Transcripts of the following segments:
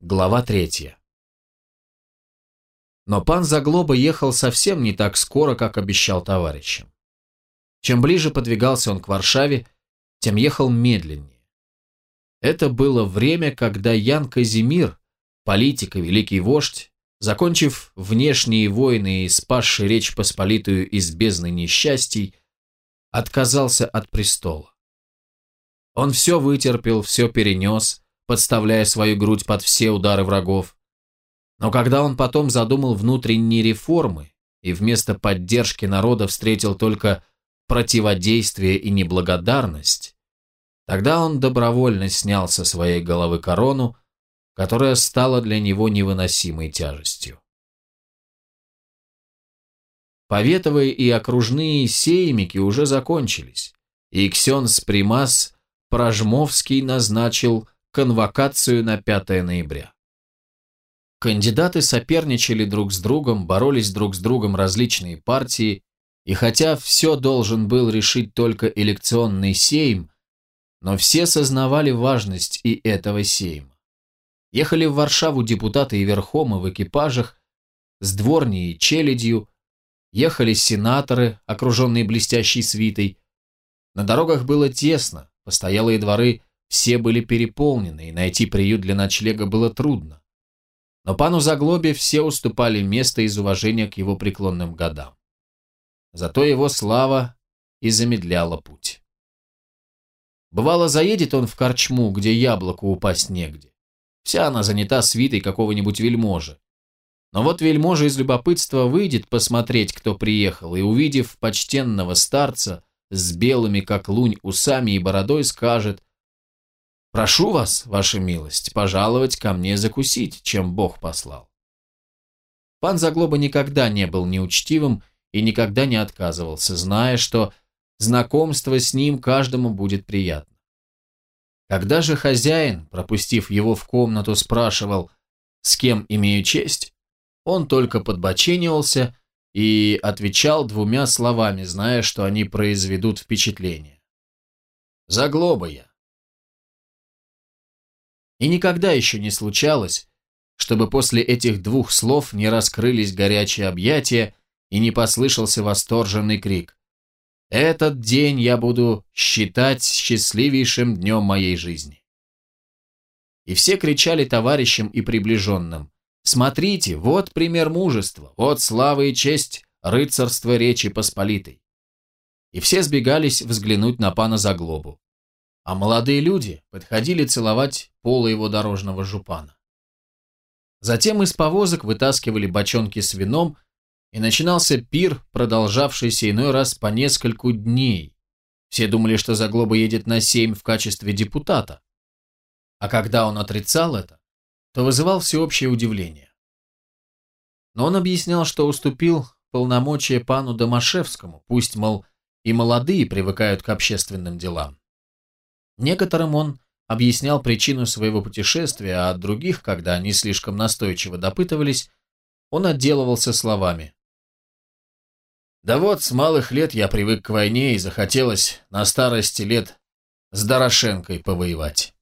Глава третья. Но пан Заглоба ехал совсем не так скоро, как обещал товарищам. Чем ближе подвигался он к Варшаве, тем ехал медленнее. Это было время, когда Ян Казимир, политик и великий вождь, закончив внешние войны и спасший Речь Посполитую из бездны несчастий, отказался от престола. Он все вытерпел, все перенес, подставляя свою грудь под все удары врагов. Но когда он потом задумал внутренние реформы и вместо поддержки народа встретил только противодействие и неблагодарность, тогда он добровольно снял со своей головы корону, которая стала для него невыносимой тяжестью. Поветовые и окружные сеймики уже закончились, и Ксенс Примас Прожмовский назначил конвокацию на 5 ноября. Кандидаты соперничали друг с другом, боролись друг с другом различные партии, и хотя все должен был решить только элекционный сейм, но все сознавали важность и этого сейма. Ехали в Варшаву депутаты и верхом, и в экипажах, с дворней и челядью, ехали сенаторы, окруженные блестящей свитой. На дорогах было тесно, постоялые дворы все были переполнены, и найти приют для ночлега было трудно. Но пану Заглобе все уступали место из уважения к его преклонным годам. Зато его слава и замедляла путь. Бывало, заедет он в корчму, где яблоку упасть негде. Вся она занята свитой какого-нибудь вельможи. Но вот вельможа из любопытства выйдет посмотреть, кто приехал, и, увидев почтенного старца с белыми, как лунь, усами и бородой, скажет Прошу вас, ваша милость, пожаловать ко мне закусить, чем Бог послал. Пан Заглоба никогда не был неучтивым и никогда не отказывался, зная, что знакомство с ним каждому будет приятно. Когда же хозяин, пропустив его в комнату, спрашивал, с кем имею честь, он только подбоченивался и отвечал двумя словами, зная, что они произведут впечатление. «Заглоба я. И никогда еще не случалось, чтобы после этих двух слов не раскрылись горячие объятия и не послышался восторженный крик. «Этот день я буду считать счастливейшим днем моей жизни». И все кричали товарищам и приближенным. «Смотрите, вот пример мужества, вот слава и честь рыцарства Речи Посполитой». И все сбегались взглянуть на пана Заглобу а молодые люди подходили целовать полы его дорожного жупана. Затем из повозок вытаскивали бочонки с вином, и начинался пир, продолжавшийся иной раз по нескольку дней. Все думали, что Заглоба едет на семь в качестве депутата. А когда он отрицал это, то вызывал всеобщее удивление. Но он объяснял, что уступил полномочия пану Домашевскому, пусть, мол, и молодые привыкают к общественным делам. Некоторым он объяснял причину своего путешествия, а от других, когда они слишком настойчиво допытывались, он отделывался словами. «Да вот, с малых лет я привык к войне и захотелось на старости лет с Дорошенкой повоевать».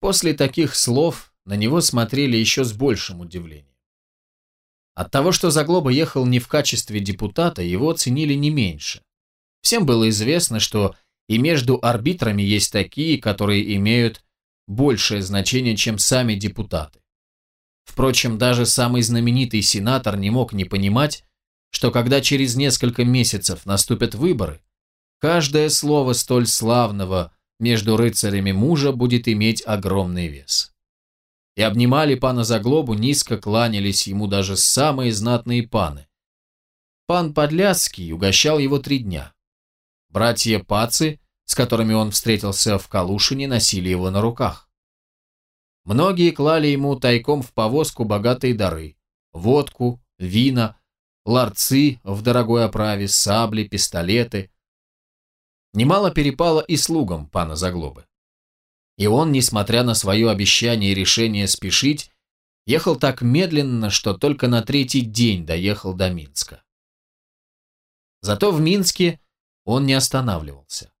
После таких слов на него смотрели еще с большим удивлением. От того, что Заглоба ехал не в качестве депутата, его ценили не меньше. Всем было известно, что и между арбитрами есть такие, которые имеют большее значение, чем сами депутаты. Впрочем, даже самый знаменитый сенатор не мог не понимать, что когда через несколько месяцев наступят выборы, каждое слово столь славного между рыцарями мужа будет иметь огромный вес. И обнимали пана Заглобу, низко кланялись ему даже самые знатные паны. Пан Подляцкий угощал его три дня. Братья Пацы, с которыми он встретился в Калушине, носили его на руках. Многие клали ему тайком в повозку богатые дары – водку, вина, ларцы в дорогой оправе, сабли, пистолеты. Немало перепало и слугам пана Заглобы. И он, несмотря на свое обещание и решение спешить, ехал так медленно, что только на третий день доехал до Минска. Зато в Минске он не останавливался.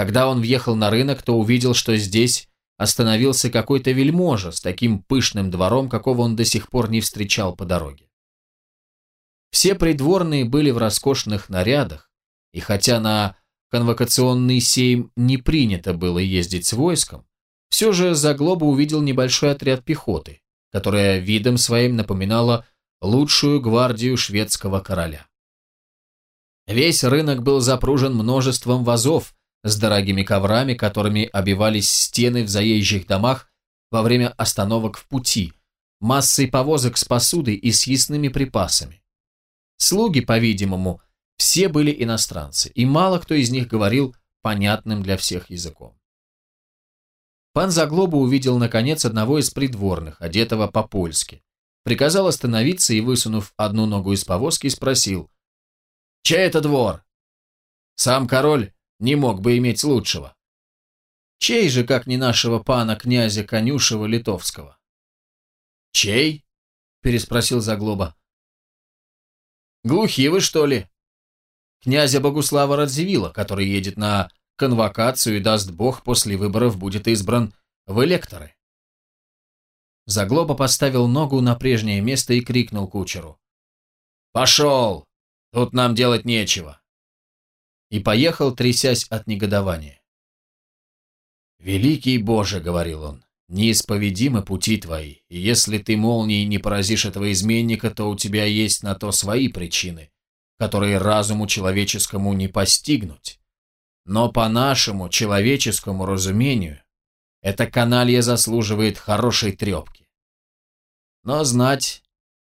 Когда он въехал на рынок, то увидел, что здесь остановился какой-то вельможа с таким пышным двором, какого он до сих пор не встречал по дороге. Все придворные были в роскошных нарядах, и хотя на конвокационный сейм не принято было ездить с войском, все же Заглоба увидел небольшой отряд пехоты, которая видом своим напоминала лучшую гвардию шведского короля. Весь рынок был запружен множеством вазов с дорогими коврами, которыми обивались стены в заезжих домах во время остановок в пути, массой повозок с посудой и съестными припасами. Слуги, по-видимому, все были иностранцы, и мало кто из них говорил понятным для всех языком. Пан Заглоба увидел, наконец, одного из придворных, одетого по-польски. Приказал остановиться и, высунув одну ногу из повозки, спросил, «Чей это двор?» Сам король не мог бы иметь лучшего. Чей же, как не нашего пана князя Конюшева Литовского? «Чей?» – переспросил Заглоба. «Глухи вы, что ли?» «Князя Богуслава Радзивилла, который едет на конвокацию и, даст бог, после выборов будет избран в электоры». Заглоба поставил ногу на прежнее место и крикнул кучеру. «Пошел! Тут нам делать нечего!» И поехал, трясясь от негодования. «Великий Боже!» — говорил он. «Неисповедимы пути твои, и если ты молнией не поразишь этого изменника, то у тебя есть на то свои причины, которые разуму человеческому не постигнуть. Но по нашему человеческому разумению эта каналья заслуживает хорошей трепки. Но знать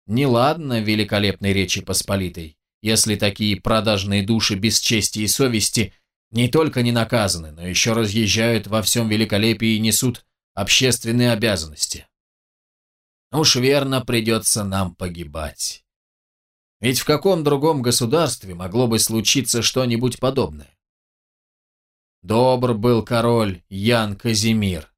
неладно великолепной Речи Посполитой, если такие продажные души без чести и совести не только не наказаны, но еще разъезжают во всем великолепии и несут общественные обязанности. Уж верно придется нам погибать. Ведь в каком другом государстве могло бы случиться что-нибудь подобное? Добр был король Ян Казимир,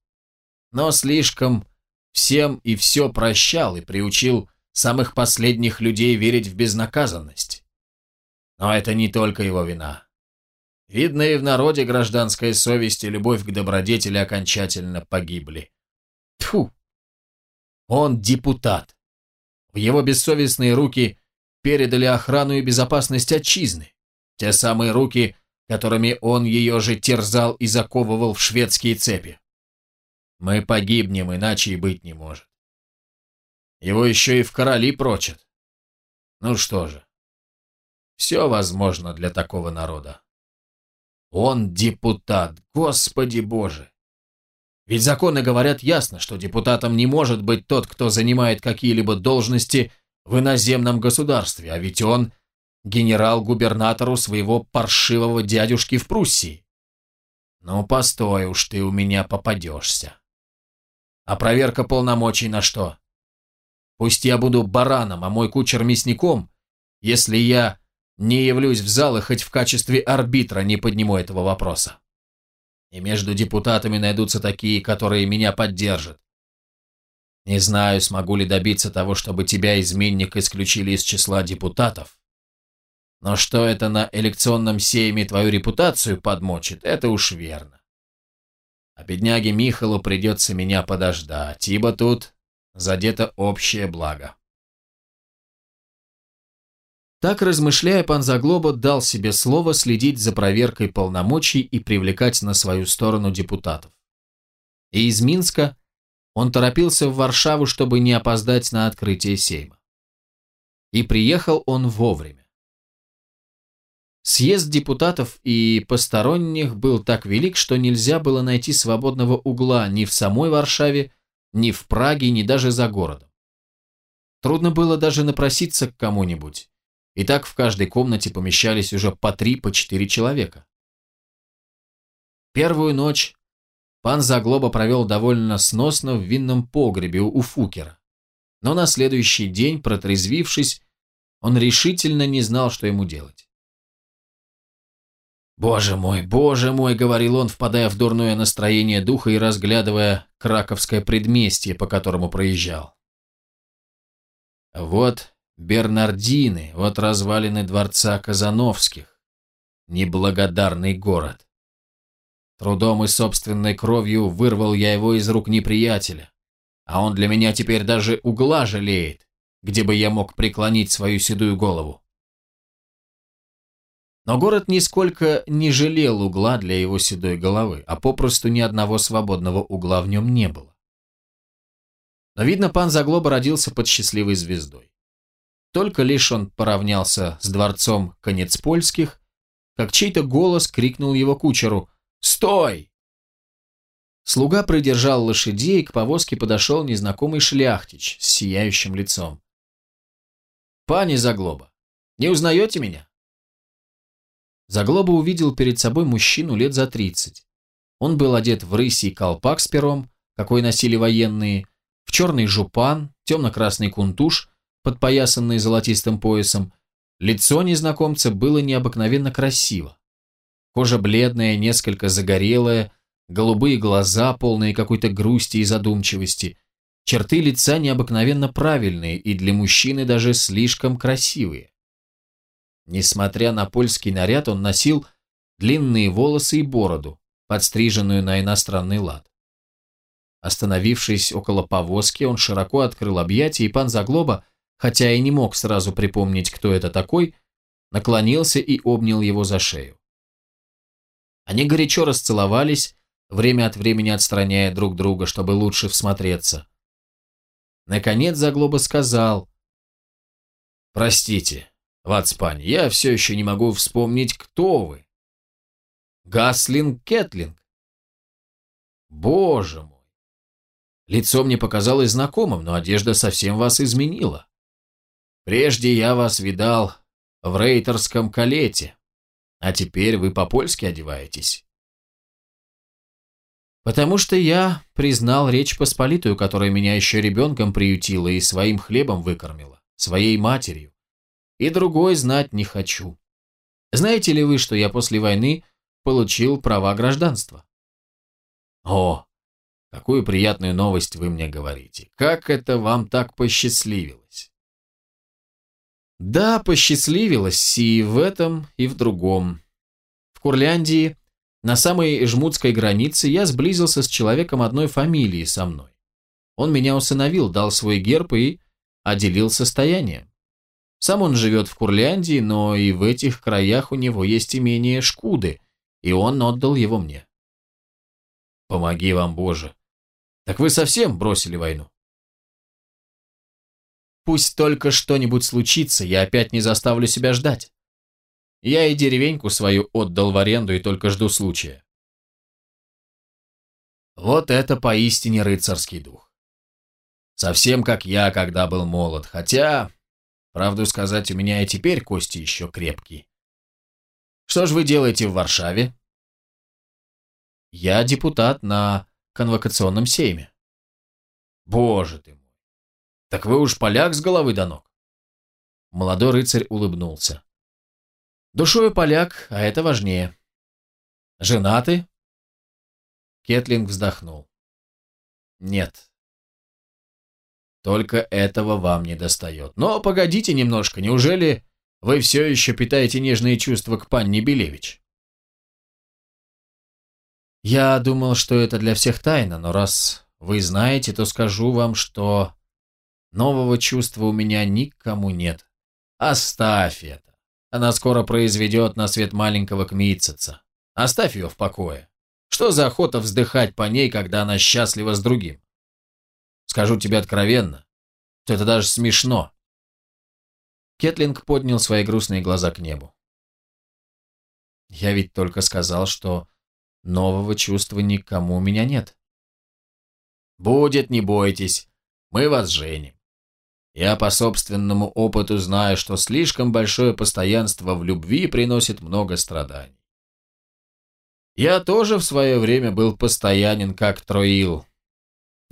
но слишком всем и все прощал и приучил самых последних людей верить в безнаказанность. Но это не только его вина. Видно, и в народе гражданская совесть и любовь к добродетели окончательно погибли. Тьфу! Он депутат. В его бессовестные руки передали охрану и безопасность отчизны. Те самые руки, которыми он ее же терзал и заковывал в шведские цепи. Мы погибнем, иначе и быть не может. Его еще и в короли прочат. Ну что же, все возможно для такого народа. Он депутат, господи боже! Ведь законы говорят ясно, что депутатом не может быть тот, кто занимает какие-либо должности в иноземном государстве, а ведь он генерал-губернатору своего паршивого дядюшки в Пруссии. Ну, постой уж ты у меня попадешься. А проверка полномочий на что? Пусть я буду бараном, а мой кучер мясником, если я не явлюсь в зал и хоть в качестве арбитра не подниму этого вопроса. И между депутатами найдутся такие, которые меня поддержат. Не знаю, смогу ли добиться того, чтобы тебя, изменник, исключили из числа депутатов, но что это на элекционном сейме твою репутацию подмочит, это уж верно. А бедняге Михалу придется меня подождать, ибо тут задето общее благо. Так, размышляя, пан Заглоба дал себе слово следить за проверкой полномочий и привлекать на свою сторону депутатов. И из Минска он торопился в Варшаву, чтобы не опоздать на открытие Сейма. И приехал он вовремя. Съезд депутатов и посторонних был так велик, что нельзя было найти свободного угла ни в самой Варшаве, ни в Праге, ни даже за городом. Трудно было даже напроситься к кому-нибудь. И так в каждой комнате помещались уже по три, по четыре человека. Первую ночь пан Заглоба провел довольно сносно в винном погребе у Фукера. Но на следующий день, протрезвившись, он решительно не знал, что ему делать. «Боже мой, боже мой!» — говорил он, впадая в дурное настроение духа и разглядывая краковское предместье, по которому проезжал. «Вот Бернардины, вот развалины дворца Казановских. Неблагодарный город. Трудом и собственной кровью вырвал я его из рук неприятеля. А он для меня теперь даже угла жалеет, где бы я мог преклонить свою седую голову. Но город нисколько не жалел угла для его седой головы, а попросту ни одного свободного угла в нем не было. Но, видно, пан Заглоба родился под счастливой звездой. Только лишь он поравнялся с дворцом конец польских, как чей-то голос крикнул его кучеру «Стой!». Слуга придержал лошадей, и к повозке подошел незнакомый шляхтич с сияющим лицом. «Пани Заглоба, не узнаете меня?» Заглоба увидел перед собой мужчину лет за тридцать. Он был одет в рыси колпак с пером, какой носили военные, в черный жупан, темно-красный кунтуш, подпоясанный золотистым поясом. Лицо незнакомца было необыкновенно красиво. Кожа бледная, несколько загорелая, голубые глаза, полные какой-то грусти и задумчивости. Черты лица необыкновенно правильные и для мужчины даже слишком красивые. Несмотря на польский наряд, он носил длинные волосы и бороду, подстриженную на иностранный лад. Остановившись около повозки, он широко открыл объятия, и пан Заглоба, хотя и не мог сразу припомнить, кто это такой, наклонился и обнял его за шею. Они горячо расцеловались, время от времени отстраняя друг друга, чтобы лучше всмотреться. Наконец Заглоба сказал, «Простите, Вацпань, я все еще не могу вспомнить, кто вы. Гаслинг Кетлинг. Боже мой. Лицо мне показалось знакомым, но одежда совсем вас изменила. Прежде я вас видал в рейтерском калете, а теперь вы по-польски одеваетесь. Потому что я признал Речь Посполитую, которая меня еще ребенком приютила и своим хлебом выкормила, своей матерью и другой знать не хочу. Знаете ли вы, что я после войны получил права гражданства? О, какую приятную новость вы мне говорите. Как это вам так посчастливилось? Да, посчастливилось и в этом, и в другом. В Курляндии, на самой жмутской границе, я сблизился с человеком одной фамилии со мной. Он меня усыновил, дал свой герб и отделил состояние. Сам он живет в Курляндии, но и в этих краях у него есть имение Шкуды, и он отдал его мне. Помоги вам, Боже. Так вы совсем бросили войну? Пусть только что-нибудь случится, я опять не заставлю себя ждать. Я и деревеньку свою отдал в аренду и только жду случая. Вот это поистине рыцарский дух. Совсем как я, когда был молод, хотя Правду сказать, у меня и теперь кости еще крепкие. Что ж вы делаете в Варшаве? Я депутат на конвокационном сейме. Боже ты. Так вы уж поляк с головы до ног. Молодой рыцарь улыбнулся. Душою поляк, а это важнее. Женаты? Кетлинг вздохнул. Нет, только этого вам не достает. Но погодите немножко, неужели вы все еще питаете нежные чувства к панне Белевич? Я думал, что это для всех тайна, но раз вы знаете, то скажу вам, что нового чувства у меня никому нет. Оставь это. Она скоро произведет на свет маленького кмитцица. Оставь ее в покое. Что за охота вздыхать по ней, когда она счастлива с другим? Скажу тебе откровенно, что это даже смешно. Кетлинг поднял свои грустные глаза к небу. Я ведь только сказал, что нового чувства никому у меня нет. Будет, не бойтесь, мы вас женим. Я по собственному опыту знаю, что слишком большое постоянство в любви приносит много страданий. Я тоже в свое время был постоянен, как Троил,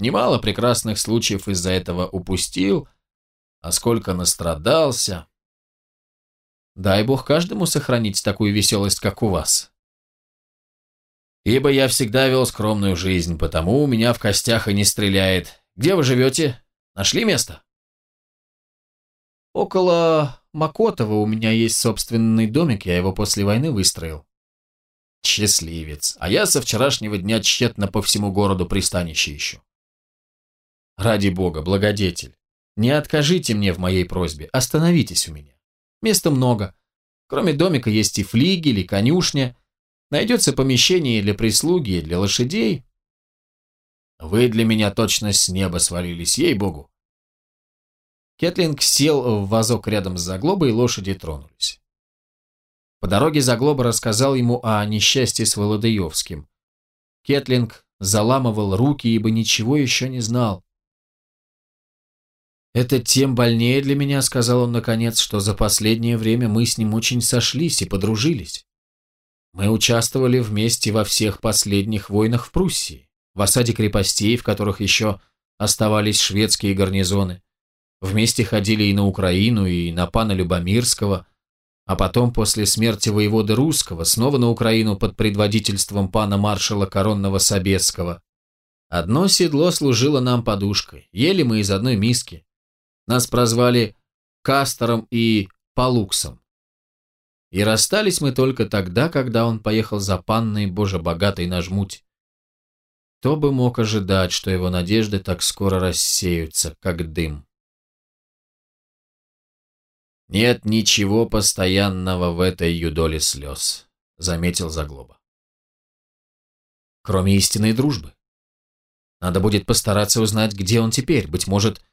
Немало прекрасных случаев из-за этого упустил, а сколько настрадался. Дай бог каждому сохранить такую веселость, как у вас. Ибо я всегда вел скромную жизнь, потому у меня в костях и не стреляет. Где вы живете? Нашли место? Около Макотова у меня есть собственный домик, я его после войны выстроил. Счастливец. А я со вчерашнего дня тщетно по всему городу пристанище ищу. Ради бога, благодетель, не откажите мне в моей просьбе, остановитесь у меня. Места много. Кроме домика есть и флигель, и конюшня. Найдется помещение для прислуги, и для лошадей. Вы для меня точно с неба свалились, ей-богу. Кетлинг сел в вазок рядом с Заглобой, и лошади тронулись. По дороге Заглоба рассказал ему о несчастье с Володаевским. Кетлинг заламывал руки, ибо ничего еще не знал. «Это тем больнее для меня», — сказал он наконец, «что за последнее время мы с ним очень сошлись и подружились. Мы участвовали вместе во всех последних войнах в Пруссии, в осаде крепостей, в которых еще оставались шведские гарнизоны. Вместе ходили и на Украину, и на пана Любомирского, а потом, после смерти воевода Русского, снова на Украину под предводительством пана маршала Коронного Собесского. Одно седло служило нам подушкой, ели мы из одной миски. Нас прозвали Кастором и Палуксом. И расстались мы только тогда, когда он поехал за панной боже богатой на жмуть. Кто бы мог ожидать, что его надежды так скоро рассеются, как дым. «Нет ничего постоянного в этой юдоле слез», — заметил Заглоба. «Кроме истинной дружбы. Надо будет постараться узнать, где он теперь. Быть может,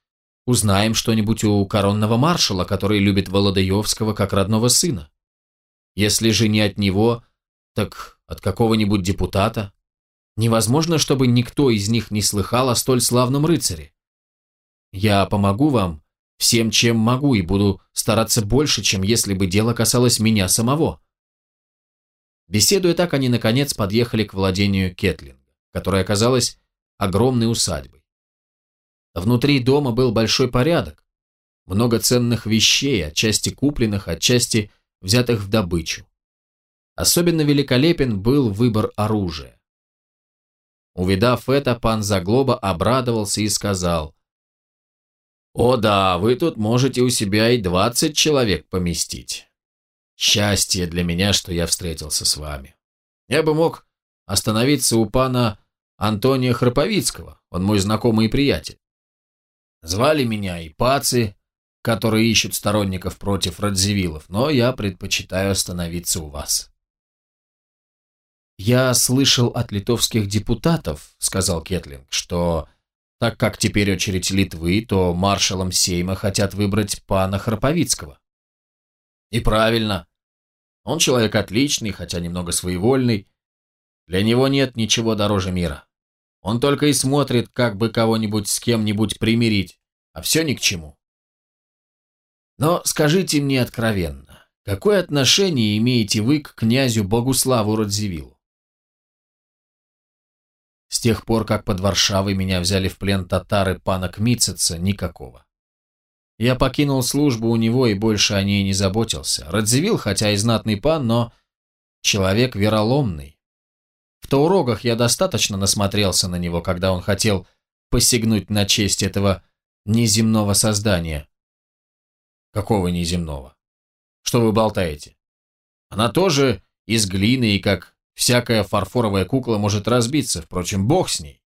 узнаем что-нибудь у коронного маршала, который любит Володаевского как родного сына. Если же не от него, так от какого-нибудь депутата. Невозможно, чтобы никто из них не слыхал о столь славном рыцаре. Я помогу вам всем, чем могу, и буду стараться больше, чем если бы дело касалось меня самого. Беседуя так, они, наконец, подъехали к владению Кетлинга, которое оказалось огромной усадьбой. Внутри дома был большой порядок, много ценных вещей, отчасти купленных, отчасти взятых в добычу. Особенно великолепен был выбор оружия. Увидав это, пан Заглоба обрадовался и сказал, «О да, вы тут можете у себя и двадцать человек поместить. Счастье для меня, что я встретился с вами. Я бы мог остановиться у пана Антония Храповицкого, он мой знакомый и приятель. Звали меня и пацы, которые ищут сторонников против Радзивиллов, но я предпочитаю остановиться у вас. «Я слышал от литовских депутатов, — сказал Кетлинг, — что так как теперь очередь Литвы, то маршалом Сейма хотят выбрать пана Храповицкого. И правильно. Он человек отличный, хотя немного своевольный. Для него нет ничего дороже мира. Он только и смотрит, как бы кого-нибудь с кем-нибудь примирить, а все ни к чему. Но скажите мне откровенно, какое отношение имеете вы к князю Богуславу Радзивиллу? С тех пор, как под Варшавой меня взяли в плен татары пана Кмитцица, никакого. Я покинул службу у него и больше о ней не заботился. Радзивилл, хотя и знатный пан, но человек вероломный. В Таурогах я достаточно насмотрелся на него, когда он хотел посягнуть на честь этого неземного создания. Какого неземного? Что вы болтаете? Она тоже из глины и, как Всякая фарфоровая кукла может разбиться, впрочем, бог с ней.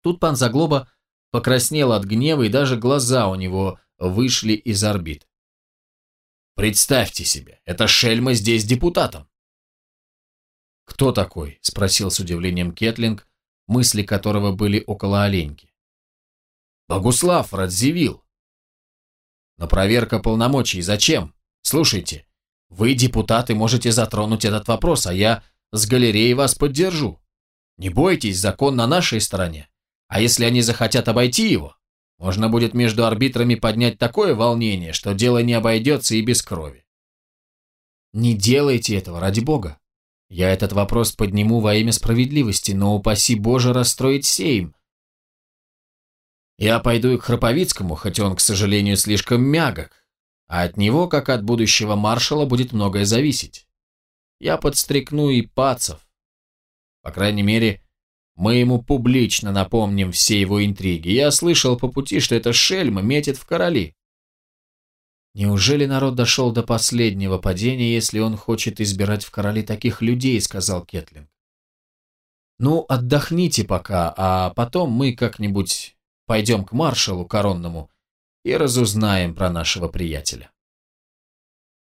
Тут пан Заглоба покраснел от гнева, и даже глаза у него вышли из орбит. «Представьте себе, эта шельма здесь депутатом!» «Кто такой?» – спросил с удивлением Кетлинг, мысли которого были около оленьки. «Богуслав Радзивилл». «Но проверка полномочий зачем? Слушайте, вы, депутаты, можете затронуть этот вопрос, а я с галереей вас поддержу. Не бойтесь, закон на нашей стороне. А если они захотят обойти его, можно будет между арбитрами поднять такое волнение, что дело не обойдется и без крови. Не делайте этого, ради бога. Я этот вопрос подниму во имя справедливости, но упаси Боже расстроить сейм. Я пойду и к Храповицкому, хоть он, к сожалению, слишком мягок, а от него, как от будущего маршала, будет многое зависеть. Я подстрекну и пацев. По крайней мере, мы ему публично напомним все его интриги. Я слышал по пути, что эта шельма метит в короли. «Неужели народ дошел до последнего падения, если он хочет избирать в короли таких людей?» — сказал Кетлинг. «Ну, отдохните пока, а потом мы как-нибудь пойдем к маршалу коронному и разузнаем про нашего приятеля».